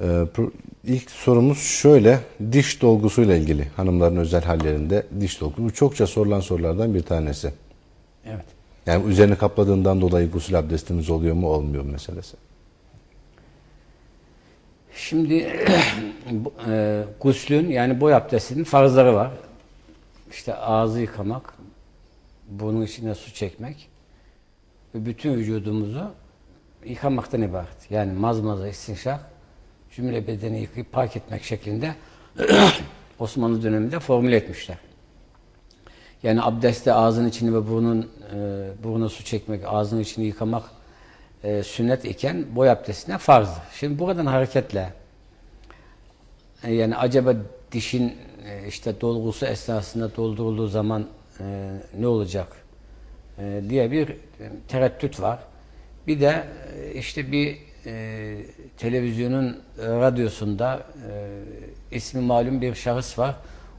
Ee, ilk sorumuz şöyle. Diş dolgusuyla ilgili hanımların özel hallerinde diş dolgusu. Bu çokça sorulan sorulardan bir tanesi. Evet. Yani üzerini kapladığından dolayı gusül abdestimiz oluyor mu olmuyor mu meselesi. Şimdi e, guslün yani boy abdestinin farzları var. İşte ağzı yıkamak, burnun içine su çekmek ve bütün vücudumuzu yıkamaktan ibaret. Yani mazmaza, istinşak, cümle bedeni yıkayıp park etmek şeklinde Osmanlı döneminde formüle etmişler. Yani abdestte ağzın içini ve burnun e, burnuna su çekmek, ağzın içini yıkamak e, sünnet iken boy abdestine farzdır. Şimdi buradan hareketle e, yani acaba dişin e, işte dolgusu esnasında doldurulduğu zaman e, ne olacak e, diye bir e, tereddüt var. Bir de e, işte bir e, televizyonun radyosunda e, ismi malum bir şahıs var.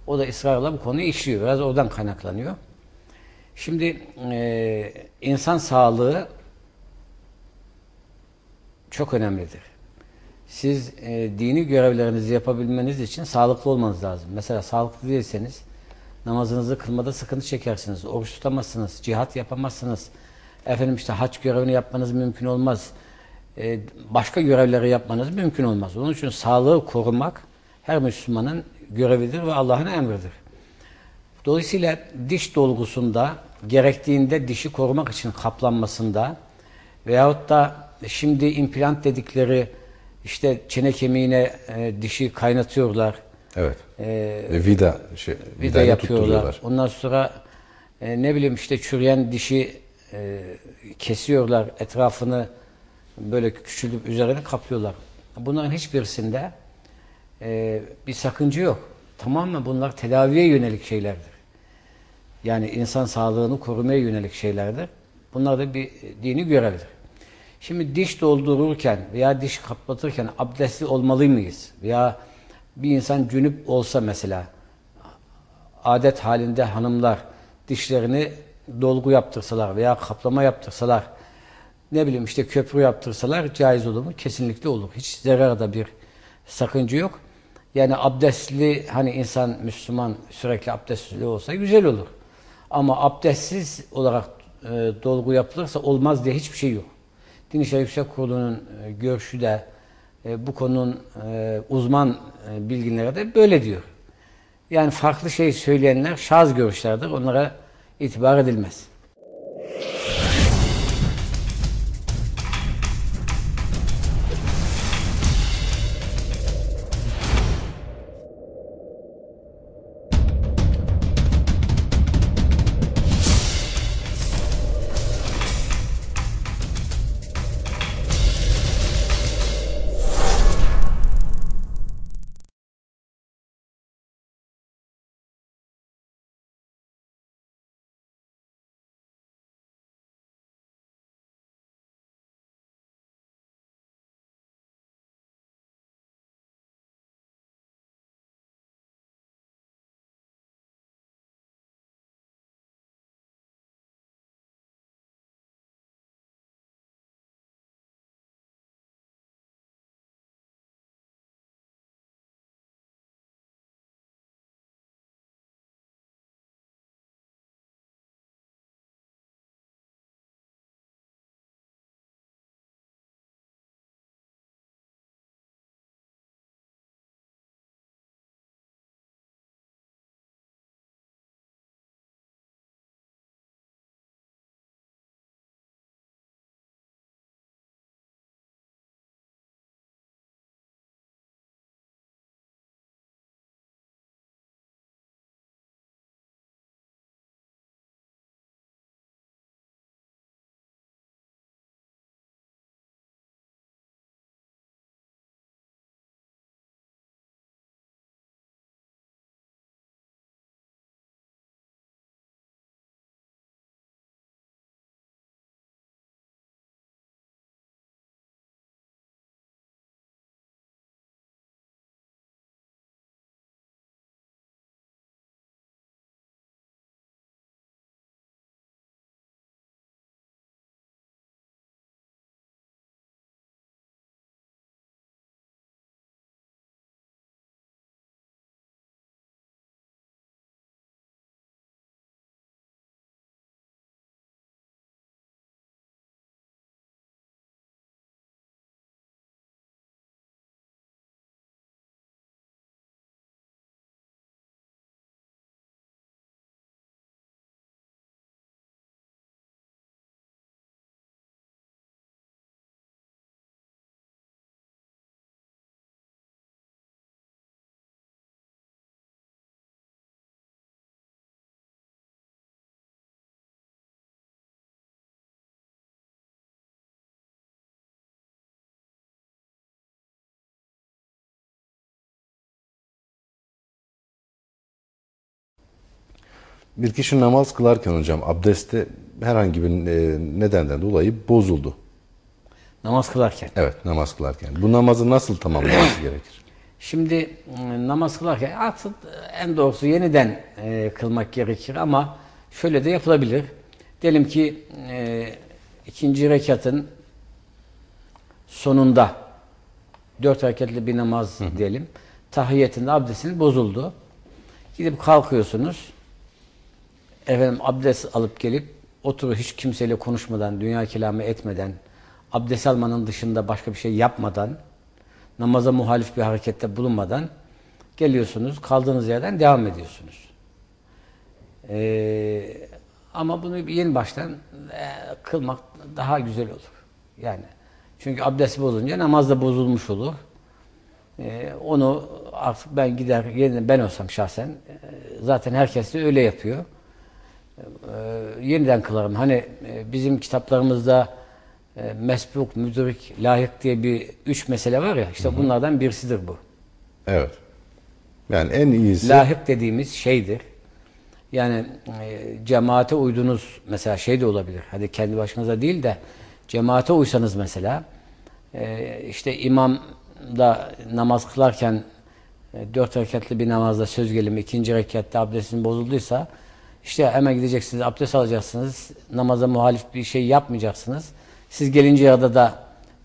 O da ısrarla bu konuyu işliyor. Biraz oradan kaynaklanıyor. Şimdi e, insan sağlığı çok önemlidir. Siz e, dini görevlerinizi yapabilmeniz için sağlıklı olmanız lazım. Mesela sağlıklı değilseniz namazınızı kılmada sıkıntı çekersiniz. Oruç tutamazsınız, cihat yapamazsınız. Efendim işte hac görevini yapmanız mümkün olmaz. E, başka görevleri yapmanız mümkün olmaz. Onun için sağlığı korumak her Müslümanın görevidir ve Allah'ın emridir. Dolayısıyla diş dolgusunda gerektiğinde dişi korumak için kaplanmasında veyahut da şimdi implant dedikleri işte çene kemiğine e, dişi kaynatıyorlar. Evet. E, vida, şey, vida yapıyorlar. Ondan sonra e, ne bileyim işte çürüyen dişi e, kesiyorlar. Etrafını böyle küçülüp üzerine kaplıyorlar. Bunların hiçbirisinde e, bir sakınca yok. Tamamen bunlar tedaviye yönelik şeylerdir. Yani insan sağlığını korumaya yönelik şeylerdir. Bunlar da bir dini görevdir. Şimdi diş doldururken veya diş kapatırken abdestli olmalı mıyız? Veya bir insan cünüp olsa mesela adet halinde hanımlar dişlerini dolgu yaptırsalar veya kaplama yaptırsalar ne bileyim işte köprü yaptırsalar caiz olur mu? Kesinlikle olur. Hiç zararda bir sakınca yok. Yani abdestli hani insan Müslüman sürekli abdestli olsa güzel olur. Ama abdestsiz olarak e, dolgu yapılırsa olmaz diye hiçbir şey yok. Din İşleri Yüksek Kurulu'nun e, görüşü de e, bu konunun e, uzman e, bilginleri de böyle diyor. Yani farklı şey söyleyenler şaz görüşlerdir. Onlara itibar edilmez. Bir kişi namaz kılarken hocam abdesti herhangi bir e, nedenden dolayı bozuldu. Namaz kılarken. Evet namaz kılarken. Bu namazı nasıl tamamlaması gerekir? Şimdi m, namaz kılarken aslında en doğrusu yeniden e, kılmak gerekir ama şöyle de yapılabilir. Diyelim ki e, ikinci rekatın sonunda dört hareketli bir namaz diyelim. Tahiyyetinde abdestin bozuldu. Gidip kalkıyorsunuz. Efendim abdest alıp gelip oturup hiç kimseyle konuşmadan, dünya kelamı etmeden, abdest almanın dışında başka bir şey yapmadan, namaza muhalif bir harekette bulunmadan geliyorsunuz, kaldığınız yerden devam ediyorsunuz. Ee, ama bunu yeni baştan e, kılmak daha güzel olur. Yani çünkü abdest bozulunca namaz da bozulmuş olur. Ee, onu artık ben gider yeniden ben olsam şahsen e, zaten herkes de öyle yapıyor. Ee, yeniden kılarım. Hani e, bizim kitaplarımızda e, mesbuk, müdrik, layık diye bir üç mesele var ya işte bunlardan birisidir bu. Evet. Yani en iyisi Lahik dediğimiz şeydir. Yani e, cemaate uydunuz mesela şey de olabilir. Hadi kendi başınıza değil de cemaate uysanız mesela e, işte imam da namaz kılarken e, dört rekatlı bir namazda söz gelimi ikinci rekatta abdestin bozulduysa işte hemen gideceksiniz abdest alacaksınız namaza muhalif bir şey yapmayacaksınız. Siz gelince ya da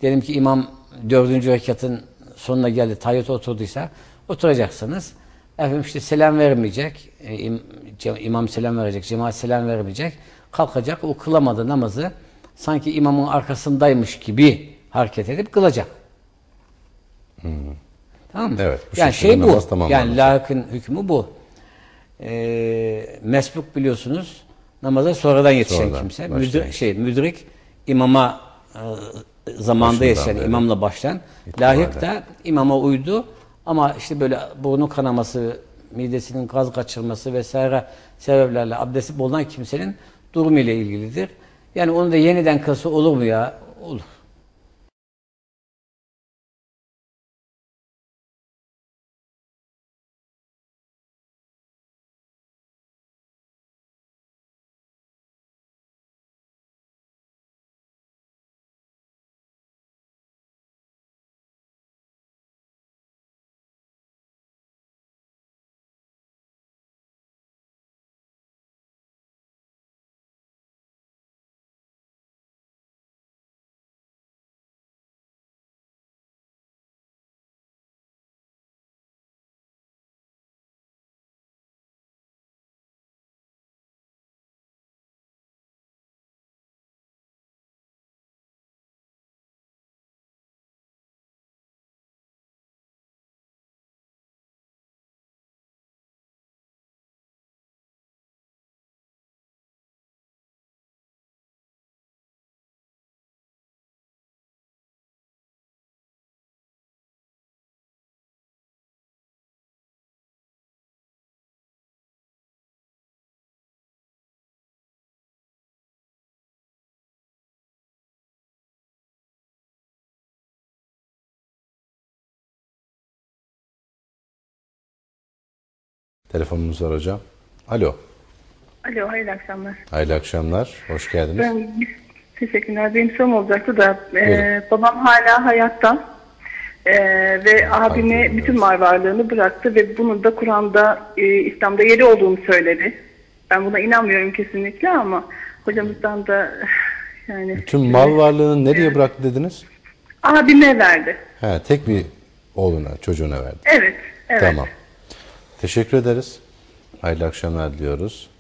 diyelim ki imam dördüncü rekatın sonuna geldi tayyata oturduysa oturacaksınız. Efendim işte selam vermeyecek. e, imam selam verecek. Cemaat selam vermeyecek. Kalkacak. O kılamadı namazı sanki imamın arkasındaymış gibi hareket edip kılacak. Tamam mı? Evet, bu yani şey bu. Yani lahıkın hükmü bu. Ee, mesbuk biliyorsunuz namaza sonradan yetişen Sonradan kimse. Müdrik, şey, müdrik imama e, Başından yetişen imamla başlayan. İtibarla. Lahık da imama uydu ama işte böyle burnu kanaması, midesinin gaz kaçırması vesaire sebeplerle abdesti bulunan kimsenin durumu ile ilgilidir. Yani onu da yeniden kılsa olur mu ya? Olur. Telefonumuz var hocam. Alo. Alo, hayırlı akşamlar. Hayırlı akşamlar. Hoş geldiniz. Ben, teşekkürler. Benim sorum olacaktı da e, babam hala hayatta E, ve abime Hayırlı bütün mal varlığını bıraktı ve bunun da Kur'an'da, e, İslam'da yeri olduğunu söyledi. Ben buna inanmıyorum kesinlikle ama hocamızdan da yani Tüm mal varlığını nereye bıraktı dediniz? abime verdi. He, tek bir oğluna, çocuğuna verdi. Evet, evet. Tamam. Teşekkür ederiz. Hayırlı akşamlar diliyoruz.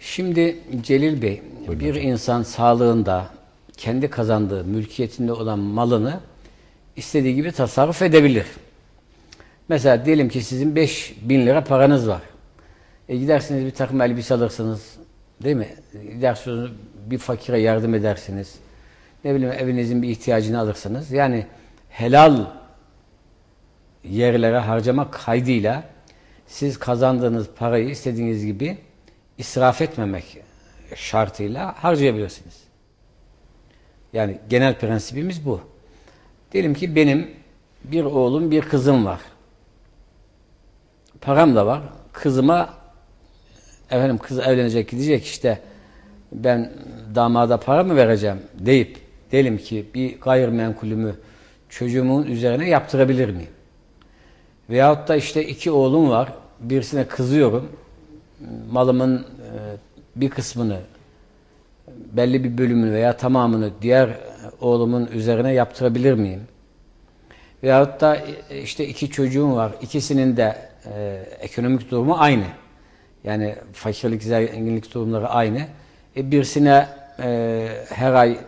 Şimdi Celil Bey, bir insan sağlığında kendi kazandığı, mülkiyetinde olan malını istediği gibi tasarruf edebilir. Mesela diyelim ki sizin 5 bin lira paranız var. E gidersiniz bir takım elbise alırsınız. Değil mi? Gidersiniz bir fakire yardım edersiniz. Ne bileyim evinizin bir ihtiyacını alırsınız. Yani helal yerlere harcamak kaydıyla siz kazandığınız parayı istediğiniz gibi israf etmemek şartıyla harcayabilirsiniz. Yani genel prensibimiz bu. Diyelim ki benim bir oğlum bir kızım var. Param da var. Kızıma efendim kız evlenecek gidecek işte ben damada para mı vereceğim deyip diyelim ki bir gayrimenkulümü çocuğumun üzerine yaptırabilir miyim? Veyahut da işte iki oğlum var. Birisine kızıyorum. Malımın e, bir kısmını belli bir bölümünü veya tamamını diğer oğlumun üzerine yaptırabilir miyim? Veyahut da e, işte iki çocuğum var. İkisinin de e, ekonomik durumu aynı. Yani fakirlik, zenginlik durumları aynı. E, birisine e, her ay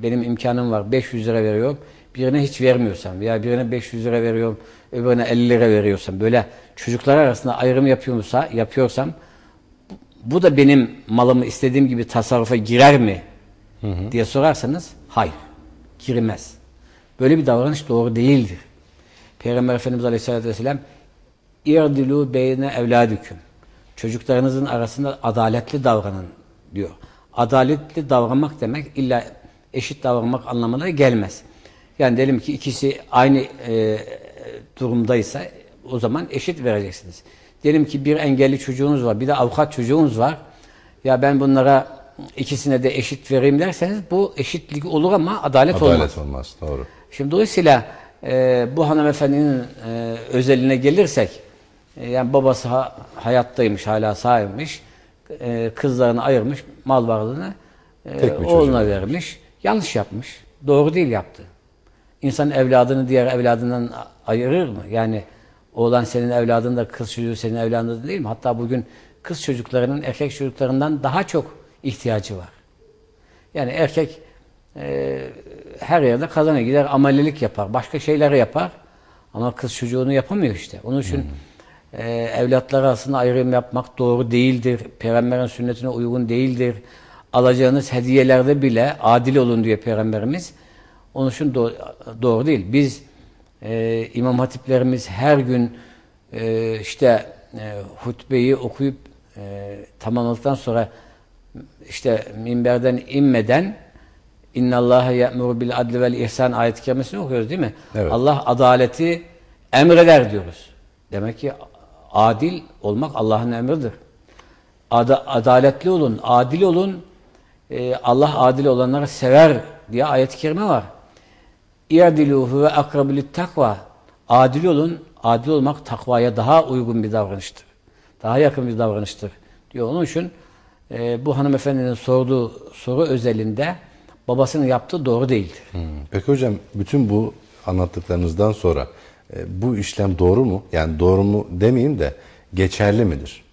benim imkanım var 500 lira veriyorum. Birine hiç vermiyorsam veya birine 500 lira veriyorum, öbürüne 50 lira veriyorsam böyle çocuklar arasında ayrım yapıyorsa, yapıyorsam bu da benim malımı istediğim gibi tasarrufa girer mi diye sorarsanız hayır girmez. Böyle bir davranış doğru değildir. Peygamber Efendimiz Aleyhisselatü Vesselam İrdilû beyne evladüküm. Çocuklarınızın arasında adaletli davranın diyor. Adaletli davranmak demek illa eşit davranmak anlamına gelmez. Yani diyelim ki ikisi aynı e, durumdaysa o zaman eşit vereceksiniz. Diyelim ki bir engelli çocuğunuz var, bir de avukat çocuğunuz var. Ya ben bunlara ikisine de eşit vereyim derseniz bu eşitlik olur ama adalet, olmaz. Adalet olmaz. Doğru. Şimdi dolayısıyla e, bu hanımefendinin e, özeline gelirsek, e, yani babası ha- hayattaymış, hala sahipmiş, e, kızlarını ayırmış, mal varlığını e, oğluna vermiş. Yanlış yapmış. Doğru değil yaptı. İnsan evladını diğer evladından ayırır mı? Yani oğlan senin evladın da kız çocuğu senin evladın da değil mi? Hatta bugün kız çocuklarının erkek çocuklarından daha çok ihtiyacı var. Yani erkek e, her yerde kazana gider amelilik yapar. Başka şeyleri yapar. Ama kız çocuğunu yapamıyor işte. Onun için e, evlatlar arasında ayrım yapmak doğru değildir. Peygamberin sünnetine uygun değildir. Alacağınız hediyelerde bile adil olun diyor Peygamberimiz. Onun için do- doğru değil. Biz e, imam hatiplerimiz her gün e, işte e, hutbeyi okuyup e, tamamladıktan sonra işte minberden inmeden İnna Allaha ya'muru bil adli vel ihsan ayet-i kerimesini okuyoruz değil mi? Evet. Allah adaleti emreder diyoruz. Demek ki adil olmak Allah'ın emridir. Ada- adaletli olun, adil olun. Ee, Allah adil olanları sever diye ayet-i kerime var. İ'diluhu ve akrabulit takva. Adil olun. Adil olmak takvaya daha uygun bir davranıştır. Daha yakın bir davranıştır. Diyor. Onun için e, bu hanımefendinin sorduğu soru özelinde babasının yaptığı doğru değildir. Hmm. Peki hocam bütün bu anlattıklarınızdan sonra e, bu işlem doğru mu? Yani doğru mu demeyeyim de geçerli midir?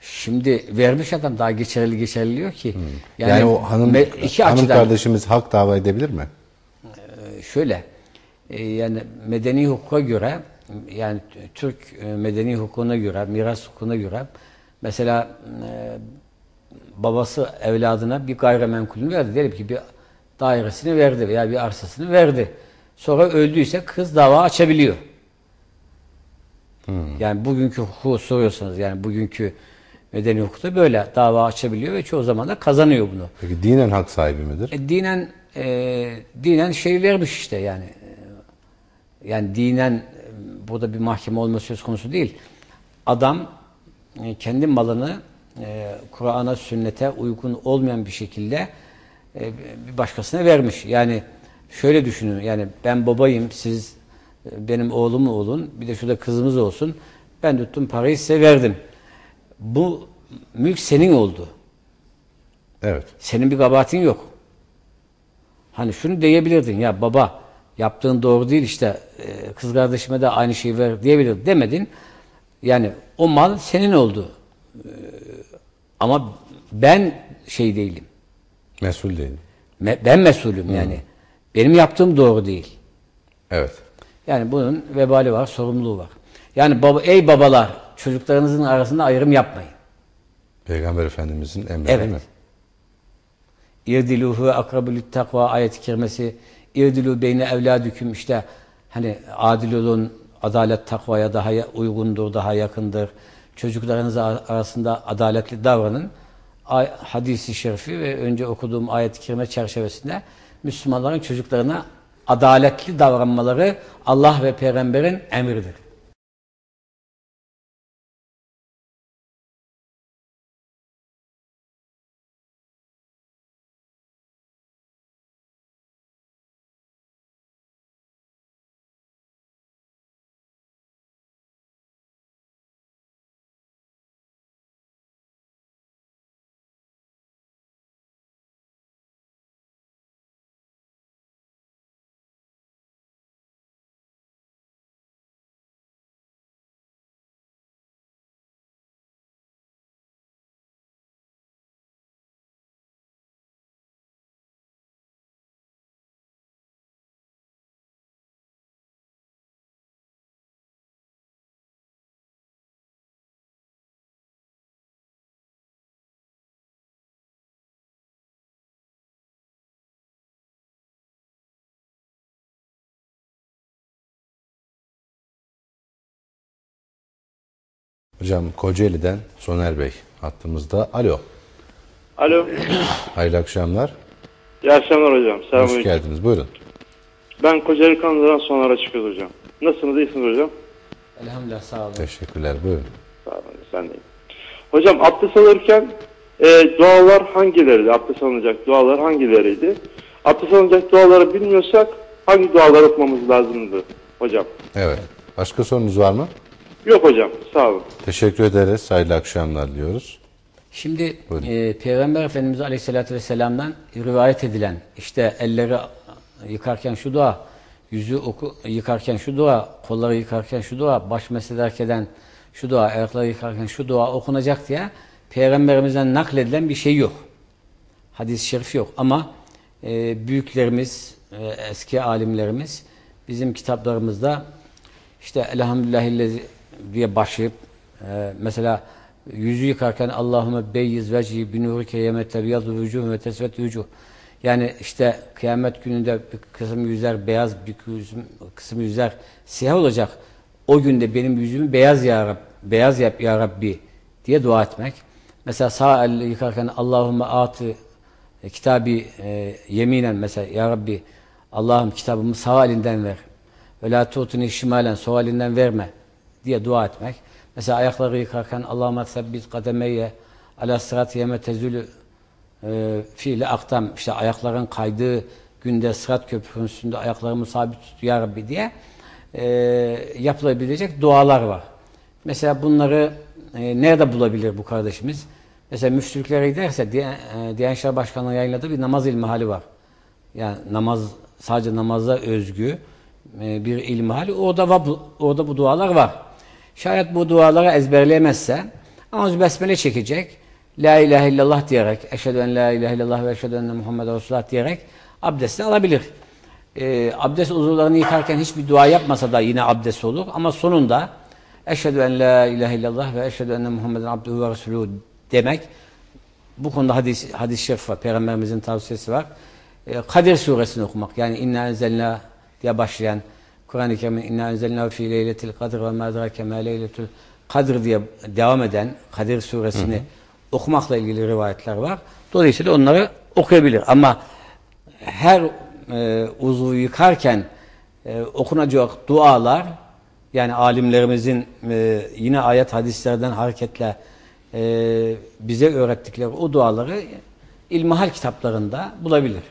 Şimdi vermiş adam daha geçerli geçerli diyor ki. Hmm. Yani, o hanım, iki hanım açıdan kardeşimiz hak dava edebilir mi? Şöyle e, yani medeni hukuka göre yani Türk e, medeni hukukuna göre miras hukukuna göre mesela e, babası evladına bir gayrimenkulünü verdi. Diyelim ki bir dairesini verdi veya bir arsasını verdi. Sonra öldüyse kız dava açabiliyor. Yani bugünkü hukuku soruyorsanız yani bugünkü medeni hukukta böyle dava açabiliyor ve çoğu zaman da kazanıyor bunu. Peki dinen hak sahibi midir? E, dinen e, dinen şey vermiş işte yani. E, Yani dinen e, burada bir mahkeme olma söz konusu değil. Adam e, kendi malını e, Kur'an'a, sünnete uygun olmayan bir şekilde e, bir başkasına vermiş. Yani şöyle düşünün. Yani ben babayım, siz e, benim oğlum olun, bir de şurada kızımız olsun. Ben tuttum parayı size verdim. Bu mülk senin oldu. Evet. Senin bir kabahatin yok. Hani şunu diyebilirdin ya baba yaptığın doğru değil işte e, kız kardeşime de aynı şeyi ver diyebilirdin demedin. Yani o mal senin oldu. E, Ama ben şey değilim. Mesul değil. Me- Ben mesulüm yani. Benim yaptığım doğru değil. Evet. Yani bunun vebali var, sorumluluğu var. Yani baba, ey babalar çocuklarınızın arasında ayrım yapmayın. Peygamber Efendimizin emri Evet. değil mi? İrdiluhu akrabulü takva ayet-i kerimesi İrdilu beyne evladüküm işte hani adil olun adalet takvaya daha uygundur, daha yakındır. Çocuklarınız ar- arasında adaletli davranın. Hadisi şerifi ve önce okuduğum ayet-i kerime çerçevesinde Müslümanların çocuklarına adaletli davranmaları Allah ve peygamberin emridir. Hocam Kocaeli'den Soner Bey hattımızda. Alo. Alo. Hayırlı akşamlar. İyi akşamlar hocam. Hoş Selamünaleyküm. geldiniz. Buyurun. Ben Kocaeli Kanlı'dan sonra çıkıyoruz hocam. Nasılsınız? İyisiniz hocam? Elhamdülillah sağ olun. Teşekkürler. Buyurun. Sağ olun. Sen de. Hocam abdest alırken e, dualar hangileriydi? Abdest alınacak dualar hangileriydi? Abdest alınacak duaları bilmiyorsak hangi duaları okumamız lazımdı hocam? Evet. Başka sorunuz var mı? Yok hocam. Sağ olun. Teşekkür ederiz. Hayırlı akşamlar diyoruz. Şimdi Buyurun. e, Peygamber Efendimiz Aleyhisselatü Vesselam'dan rivayet edilen işte elleri yıkarken şu dua, yüzü oku, yıkarken şu dua, kolları yıkarken şu dua, baş meslederken şu dua, ayakları yıkarken şu dua okunacak diye Peygamberimizden nakledilen bir şey yok. Hadis-i şerif yok ama e, büyüklerimiz, e, eski alimlerimiz bizim kitaplarımızda işte elhamdülillahillezi diye başlayıp e, mesela yüzü yıkarken Allahümme beyyiz vecihi binurike yemette biyadu vücuh ve tesvet vücuh yani işte kıyamet gününde bir kısım yüzler beyaz bir kısım, kısım yüzler siyah olacak. O günde benim yüzümü beyaz ya Rab, beyaz yap ya Rabbi diye dua etmek. Mesela sağ elle yıkarken Allahümme atı e, kitabı e, yeminen mesela ya Rabbi Allah'ım kitabımı sağ elinden ver. Ve la tutuni şimalen sol elinden verme diye dua etmek. Mesela ayakları yıkarken Allahümme sebbit kademeyye ala sırat yeme tezülü e, fiili aktam işte ayakların kaydığı günde sırat köprünün üstünde ayaklarımı sabit tut ya Rabbi diye e, yapılabilecek dualar var. Mesela bunları e, nerede bulabilir bu kardeşimiz? Mesela müftülüklere giderse e, Diyanet İşleri Başkanlığı yayınladığı bir namaz ilmihali var. Yani namaz sadece namaza özgü e, bir ilmihal. Orada, orada bu dualar var. Şayet bu duaları ezberleyemezse Ağzı besmele çekecek. La ilahe illallah diyerek, eşhedü en la ilahe illallah ve eşhedü enne Muhammed Resulullah diyerek abdestini alabilir. Ee, abdest uzuvlarını yıkarken hiçbir dua yapmasa da yine abdest olur. Ama sonunda eşhedü en la ilahe illallah ve eşhedü enne Muhammeden abduhu ve resulühü demek. Bu konuda hadis, hadis-i şerif var. Peygamberimizin tavsiyesi var. Ee, Kadir suresini okumak. Yani inna enzelna diye başlayan Kur'an-ı Kerim'in inna enzelna fi leyletil kadir ve ma edrake ma leyletul kadir diye devam eden Kadir suresini okumakla ilgili rivayetler var. Dolayısıyla onları okuyabilir. Ama her e, uzvu yıkarken e, okunacak dualar yani alimlerimizin e, yine ayet hadislerden hareketle e, bize öğrettikleri o duaları ilmihal kitaplarında bulabilir.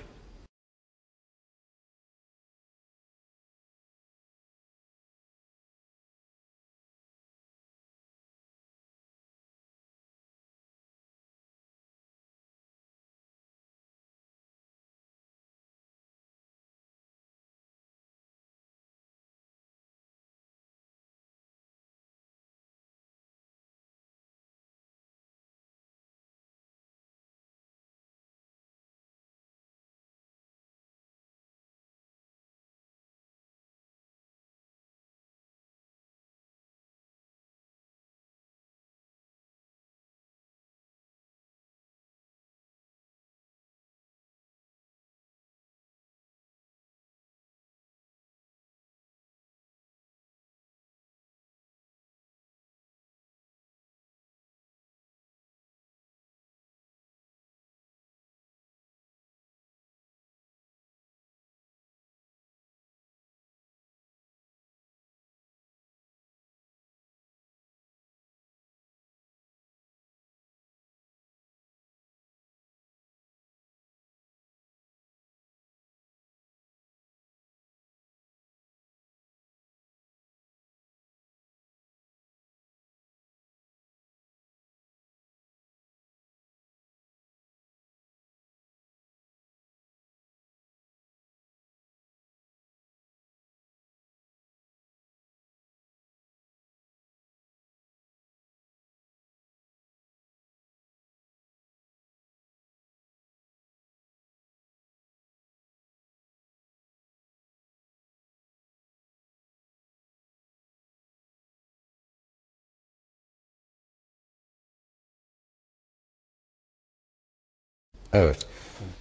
Evet.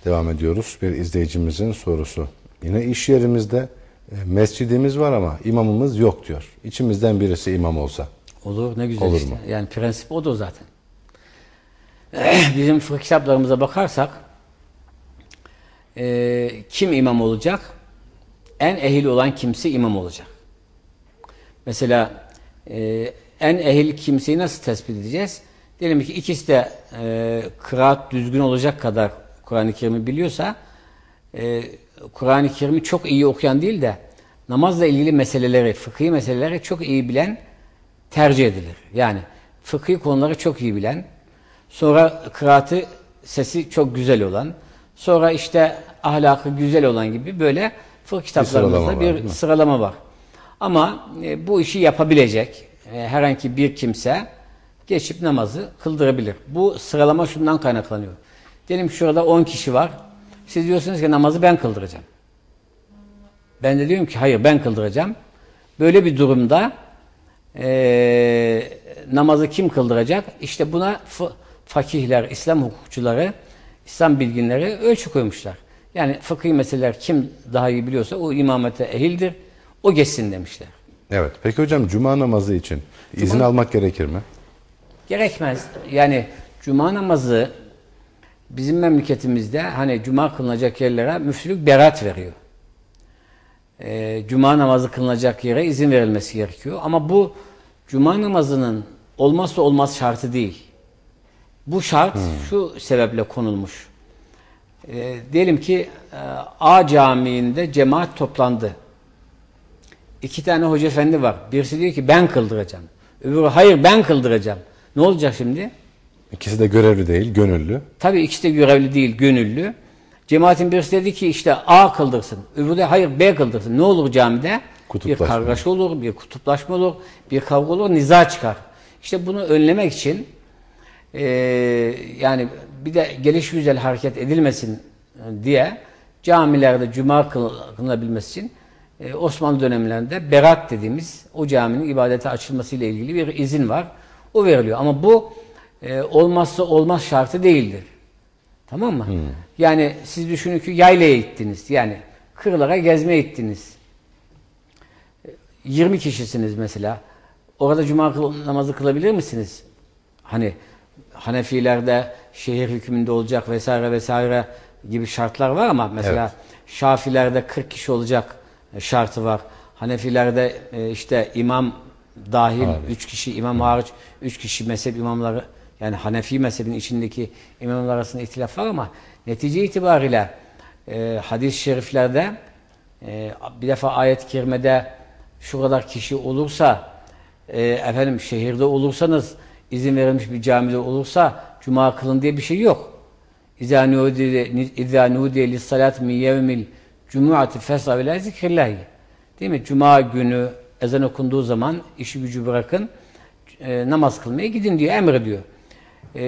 Devam ediyoruz. Bir izleyicimizin sorusu. Yine iş yerimizde e, mescidimiz var ama imamımız yok diyor. İçimizden birisi imam olsa. Olur ne güzel Olur işte. mu? Yani prensip odur zaten. Bizim fıkıh kitaplarımıza bakarsak e, kim imam olacak? En ehil olan kimse imam olacak. Mesela e, en ehil kimseyi nasıl tespit edeceğiz? Diyelim ki ikisi de e, kıraat düzgün olacak kadar Kur'an-ı Kerim'i biliyorsa e, Kur'an-ı Kerim'i çok iyi okuyan değil de namazla ilgili meseleleri, fıkhi meseleleri çok iyi bilen tercih edilir. Yani fıkhi konuları çok iyi bilen, sonra kıraatı sesi çok güzel olan, sonra işte ahlakı güzel olan gibi böyle fıkıh kitaplarımızda sıralama var, bir mi? sıralama var. Ama e, bu işi yapabilecek e, herhangi bir kimse geçip namazı kıldırabilir. Bu sıralama şundan kaynaklanıyor. Diyelim şurada 10 kişi var. Siz diyorsunuz ki namazı ben kıldıracağım. Ben de diyorum ki hayır ben kıldıracağım. Böyle bir durumda e, namazı kim kıldıracak? İşte buna fakihler, İslam hukukçuları, İslam bilginleri ölçü koymuşlar. Yani fıkhi meseleler kim daha iyi biliyorsa o imamete ehildir. O geçsin demişler. Evet. Peki hocam cuma namazı için izin almak gerekir mi? Gerekmez. Yani cuma namazı bizim memleketimizde hani cuma kılınacak yerlere müftülük berat veriyor. Ee, cuma namazı kılınacak yere izin verilmesi gerekiyor. Ama bu cuma namazının olmazsa olmaz şartı değil. Bu şart şu sebeple konulmuş. Ee, diyelim ki e, A camiinde cemaat toplandı. İki tane hoca efendi var. Birisi diyor ki ben kıldıracağım. Öbürü hayır ben kıldıracağım. Ne olacak şimdi? İkisi de görevli değil, gönüllü. Tabii ikisi de görevli değil, gönüllü. Cemaatin birisi dedi ki işte A kıldırsın. Öbürü de hayır B kıldırsın. Ne olur camide? Bir kargaşa olur, bir kutuplaşma olur, bir kavga olur, niza çıkar. İşte bunu önlemek için eee, yani bir de geliş güzel hareket edilmesin e, diye camilerde cuma kıl- kılınabilmesi için e, Osmanlı dönemlerinde berat dediğimiz o caminin ibadete açılmasıyla ilgili bir izin var. O veriliyor. Ama bu e, olmazsa olmaz şartı değildir. Tamam mı? Yani siz düşünün ki yaylaya gittiniz. Yani kırlara gezmeye gittiniz. 20 kişisiniz mesela. Orada cuma namazı kılabilir misiniz? Hani Hanefilerde şehir hükmünde olacak vesaire vesaire gibi şartlar var ama mesela Evet. Şafilerde 40 kişi olacak e, şartı var. Hanefilerde e, işte imam dahil 3 kişi, imam hariç 3 kişi mezhep imamları yani Hanefi mezhebinin içindeki imamlar arasında ihtilaf var ama netice itibariyle e, hadis-i şeriflerde e, bir defa ayet-i kerimede şu kadar kişi olursa e, efendim şehirde olursanız izin verilmiş bir camide olursa cuma kılın diye bir şey yok. İzâ nudiye lissalat min yevmil cumuati fes'a ve la zikrillahi. Değil mi? Cuma günü ezan okunduğu zaman işi gücü bırakın e, namaz kılmaya gidin diyor, emrediyor. E,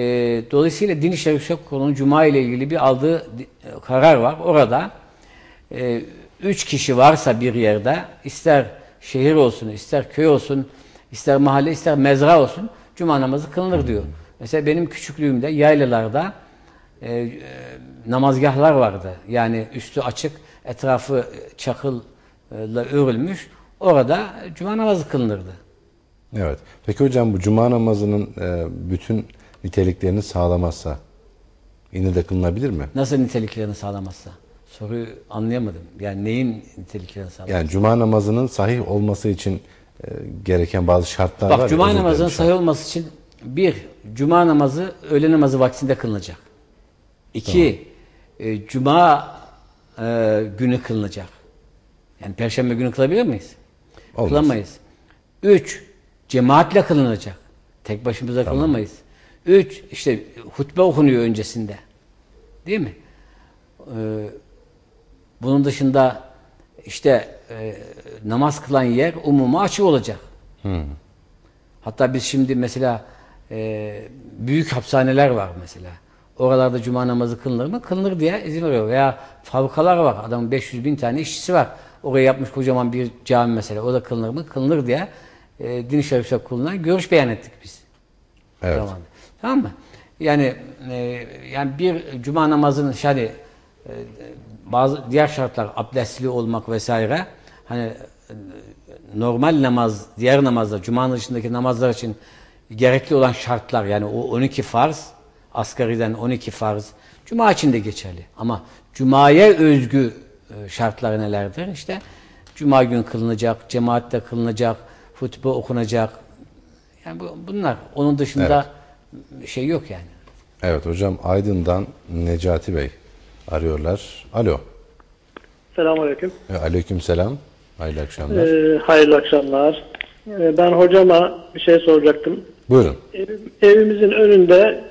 dolayısıyla Din İşleri Yüksek Kurulu'nun Cuma ile ilgili bir aldığı e, karar var. Orada e, üç kişi varsa bir yerde ister şehir olsun, ister köy olsun, ister mahalle, ister mezra olsun cuma namazı kılınır diyor. Mesela benim küçüklüğümde yaylalarda e, e, namazgahlar vardı. Yani üstü açık, etrafı çakılla örülmüş. Orada cuma namazı kılınırdı. Evet. Peki hocam bu cuma namazının e, bütün niteliklerini sağlamazsa yine de kılınabilir mi? Nasıl niteliklerini sağlamazsa? Soruyu anlayamadım. Yani neyin niteliklerini sağlamazsa? Yani cuma namazının sahih olması için e, gereken bazı şartlar var. Bak cuma namazının sahih olması için bir, cuma namazı öğle namazı vaktinde kılınacak. İki, e, cuma e, günü kılınacak. Yani perşembe günü kılabilir miyiz? Olmaz. Kılamayız. Üç, cemaatle kılınacak. Tek başımıza kılınamayız. Üç, işte hutbe okunuyor öncesinde. Değil mi? Ee, bunun dışında işte e, namaz kılan yer umuma açık olacak. Hatta biz şimdi mesela e, büyük hapishaneler var mesela. Oralarda cuma namazı kılınır mı? Kılınır diye izin veriyor. Veya fabrikalar var. Adamın 500 bin tane işçisi var. Oraya yapmış kocaman bir cami mesela. O da kılınır mı? Kılınır diye e, Din İşleri Yüksek Kurulu'na görüş beyan ettik biz. Evet. Tamam. Tamam mı? Yani e, yani bir cuma namazının yani e, bazı diğer şartlar abdestli olmak vesaire hani e, normal namaz, diğer namazlar, cumanın dışındaki namazlar için gerekli olan şartlar yani o 12 farz, asgariden 12 farz, cuma için de geçerli. Ama cumaya özgü şartları nelerdir? İşte cuma gün kılınacak, cemaatte kılınacak, hutbe okunacak. Yani bu, bunlar. Onun dışında şey yok yani. Evet hocam Aydın'dan Necati Bey arıyorlar. Alo. Selamünaleyküm. E, aleyküm selam. Hayırlı akşamlar. Ee, hayırlı akşamlar. Ee, ben hocama bir şey soracaktım. Buyurun. Ev- Evimizin önünde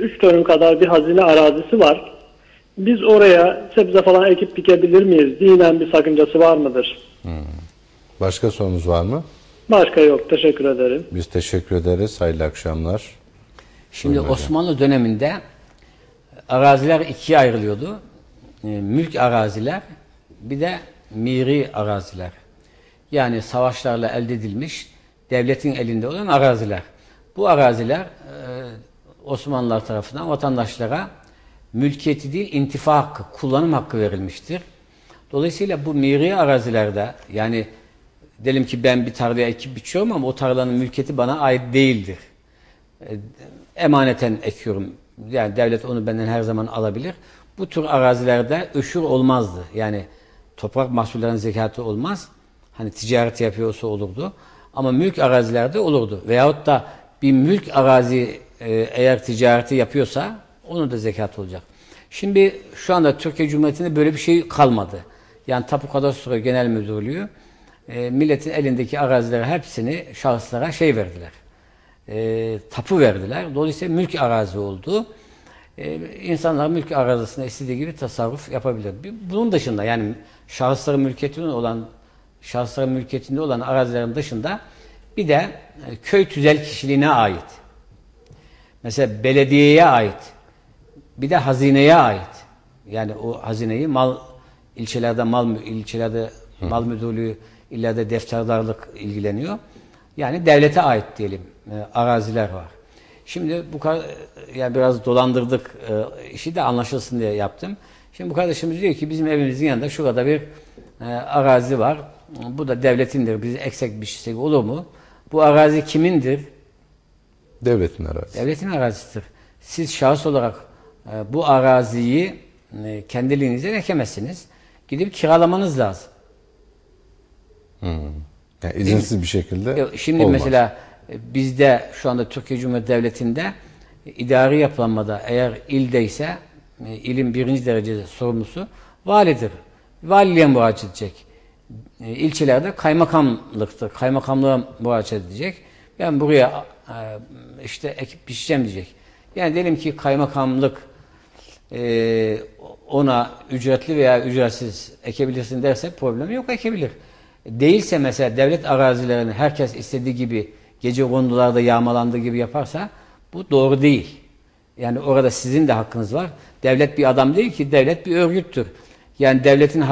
3 dönüm kadar bir hazine arazisi var. Biz oraya sebze falan ekip dikebilir miyiz? Dinen bir sakıncası var mıdır? Başka sorunuz var mı? Başka yok. Teşekkür ederim. Biz teşekkür ederiz. Hayırlı akşamlar. Şimdi Buyurun hocam. Osmanlı döneminde araziler ikiye ayrılıyordu. E, mülk araziler bir de miri araziler. Yani savaşlarla elde edilmiş devletin elinde olan araziler. Bu araziler e, Osmanlılar tarafından vatandaşlara mülkiyeti değil intifa hakkı, kullanım hakkı verilmiştir. Dolayısıyla bu miri arazilerde yani diyelim ki ben bir tarlaya ekip biçiyorum ama o tarlanın mülkiyeti bana ait değildir emaneten ekiyorum. Yani devlet onu benden her zaman alabilir. Bu tür arazilerde öşür olmazdı. Yani toprak mahsullerinin zekatı olmaz. Hani ticaret yapıyorsa olurdu. Ama mülk arazilerde olurdu. Veyahut da bir mülk arazi e, eğer ticareti yapıyorsa onun da zekat olacak. Şimdi şu anda Türkiye Cumhuriyeti'nde böyle bir şey kalmadı. Yani Tapu Kadastro Genel Müdürlüğü e, milletin elindeki arazileri hepsini şahıslara şey verdiler e, tapu verdiler. Dolayısıyla mülk arazi oldu. E, insanlar mülk arazisine istediği gibi tasarruf yapabilir. Bunun dışında yani şahısların mülkiyetinde olan şahısların mülkiyetinde olan arazilerin dışında bir de e, köy tüzel kişiliğine ait. Mesela belediyeye ait. Bir de hazineye ait. Yani o hazineyi mal ilçelerde mal ilçelerde mal müdürlüğü illerde defterdarlık ilgileniyor. Yani devlete ait diyelim e, araziler var. Şimdi bu kadar yani biraz dolandırdık e, işi de anlaşılsın diye yaptım. Şimdi bu kardeşimiz diyor ki bizim evimizin yanında şu kadar bir e, arazi var. Bu da devletindir. Biz eksik bir şey olur mu? Bu arazi kimindir? Devletin arazisi. Devletin arazisidir. Siz şahıs olarak e, bu araziyi e, kendiliğinizden ekemezsiniz. Gidip kiralamanız lazım. Yani izinsiz bir şekilde Şimdi olmaz. mesela e, bizde şu anda Türkiye Cumhuriyeti Devleti'nde e, idari yapılanmada eğer ildeyse ilin birinci derecede sorumlusu validir. Valiliğe müracaat edecek. İlçelerde kaymakamlıktır. Kaymakamlığa müracaat edecek. Ben buraya işte ekip biçeceğim diyecek. Yani diyelim ki kaymakamlık e, ona ücretli veya ücretsiz ekebilirsin derse problem yok ekebilir. Değilse mesela devlet arazilerini herkes istediği gibi gece kondularda yağmalandığı gibi yaparsa bu doğru değil. Yani orada sizin de hakkınız var. Devlet bir adam değil ki devlet bir örgüttür. Yani devletin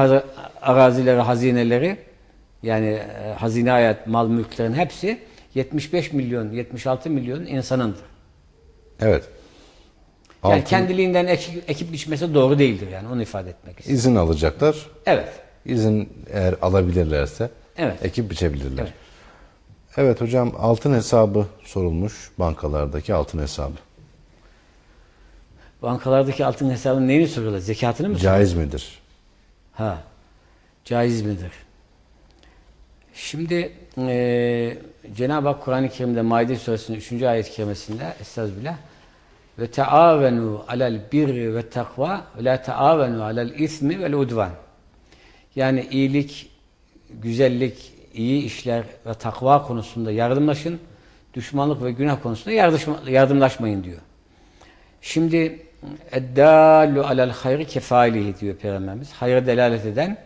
arazileri, hazineleri yani e, hazine hayat, mal mülklerin hepsi 75 milyon, 76 milyon insanındır. Evet. Yani Altın kendiliğinden ekip, ekip biçmesi doğru değildir yani onu ifade etmek istiyorum. izin alacaklar. Evet. İzin eğer alabilirlerse Evet. ekip biçebilirler. Evet. Evet. hocam altın hesabı sorulmuş. Bankalardaki altın hesabı. Bankalardaki altın hesabının neyini soruyorlar? Zekatını mı? Caiz midir? Ha. Caiz midir? Şimdi eee Cenab-ı Hak Kur'an-ı Kerim'de Maide suresinin 3. ayet-i kerimesinde Estağfirullah ve taavenu alel birri ve takva ve la taavenu alel ismi vel udvan. Yani iyilik, güzellik, iyi işler ve takva konusunda yardımlaşın, düşmanlık ve günah konusunda yardımlaşmayın diyor. Şimdi eddallu alel hayri kefailihi diyor Peygamberimiz. Hayra delalet eden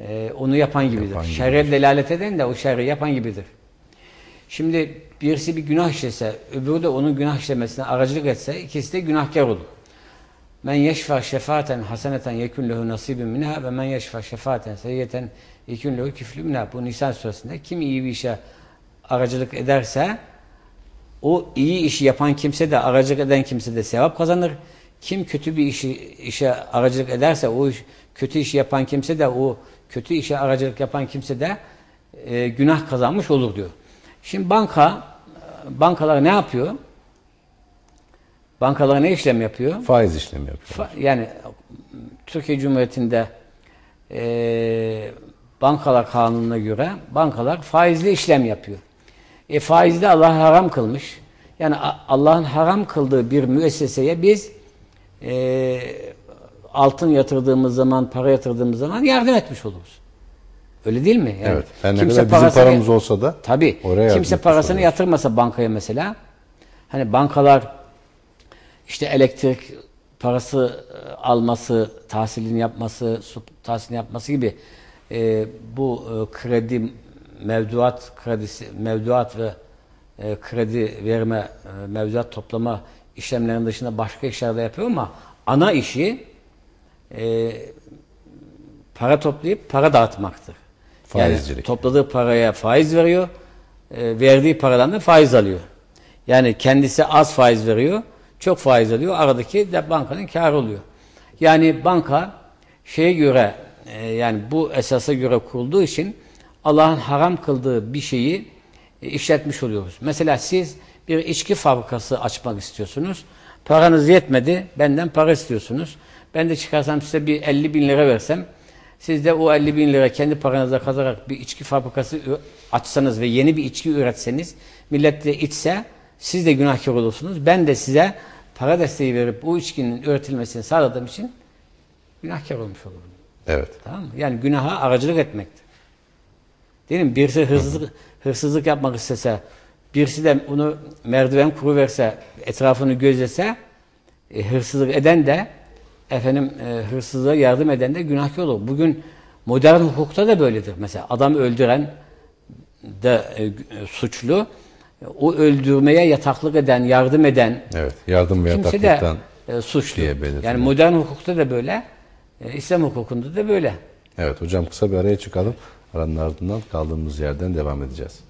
e, onu yapan gibidir. Yapan Şerre delalet eden de o şerri yapan gibidir. Şimdi birisi bir günah işlese, öbürü de onun günah işlemesine aracılık etse ikisi de günahkar olur. Men yeşfa şefaaten haseneten yekun lehu nasibun minha ve men yeşfa şefaaten seyyeten yekun lehu küflü minha. Bu Nisan suresinde kim iyi bir işe aracılık ederse o iyi işi yapan kimse de aracılık eden kimse de sevap kazanır. Kim kötü bir işi işe aracılık ederse o iş, kötü işi yapan kimse de o kötü işe aracılık yapan kimse de e, günah kazanmış olur diyor. Şimdi banka bankalar ne yapıyor? Bankalar ne işlem yapıyor? Faiz işlemi yapıyor. Fa- Yani Türkiye Cumhuriyeti'nde eee bankalar kanununa göre bankalar faizli işlem yapıyor. E faizde Allah haram kılmış. Yani Allah'ın haram kıldığı bir müesseseye biz eee, altın yatırdığımız zaman, para yatırdığımız zaman yardım etmiş oluruz. Öyle değil mi? Yani Evet. Her ne kimse kadar bizim parasını- paramız olsa da Tabii. oraya Kimse parasını oluyoruz. yatırmasa bankaya mesela. Hani bankalar işte elektrik parası e, alması, tahsilini yapması, su tahsilini yapması gibi e, bu e, kredi mevduat kredisi mevduat ve e, kredi verme e, mevduat toplama işlemlerinin dışında başka işler de yapıyor ama ana işi e, para toplayıp para dağıtmaktır. Yani Faizcilik. topladığı paraya faiz veriyor, e, verdiği paradan da faiz alıyor. Yani kendisi az faiz veriyor, çok faiz alıyor. Aradaki de bankanın kârı oluyor. Yani banka şeye göre e, yani bu esasa göre kurulduğu için Allah'ın haram kıldığı bir şeyi e, işletmiş oluyoruz. Mesela siz bir içki fabrikası açmak istiyorsunuz. Paranız yetmedi, benden para istiyorsunuz. Ben de çıkarsam size bir 50 bin lira versem, siz de o 50 bin lira kendi paranıza kazanarak bir içki fabrikası açsanız ve yeni bir içki üretseniz, millet de içse, siz de günahkar olursunuz. Ben de size para desteği verip bu içkinin üretilmesini sağladığım için günahkar olmuş olurum. Evet. Tamam mı? Yani günaha aracılık etmektir. Değil mi? Birisi hırsızlık, hırsızlık yapmak istese, birisi de onu merdiven kuru verse, etrafını gözlese, e, hırsızlık eden de efendim e, hırsızlığa yardım eden de günahkar olur. Bugün modern hukukta da böyledir. Mesela adam öldüren de e, e, suçlu, o öldürmeye yataklık eden, yardım eden Evet. Yardım ve kimse yataklıktan de e, suçlu. diye belirtilir. Yani modern hukukta da böyle, e, İslam hukukunda da böyle. Evet hocam kısa bir araya çıkalım. Aranın ardından kaldığımız yerden devam edeceğiz.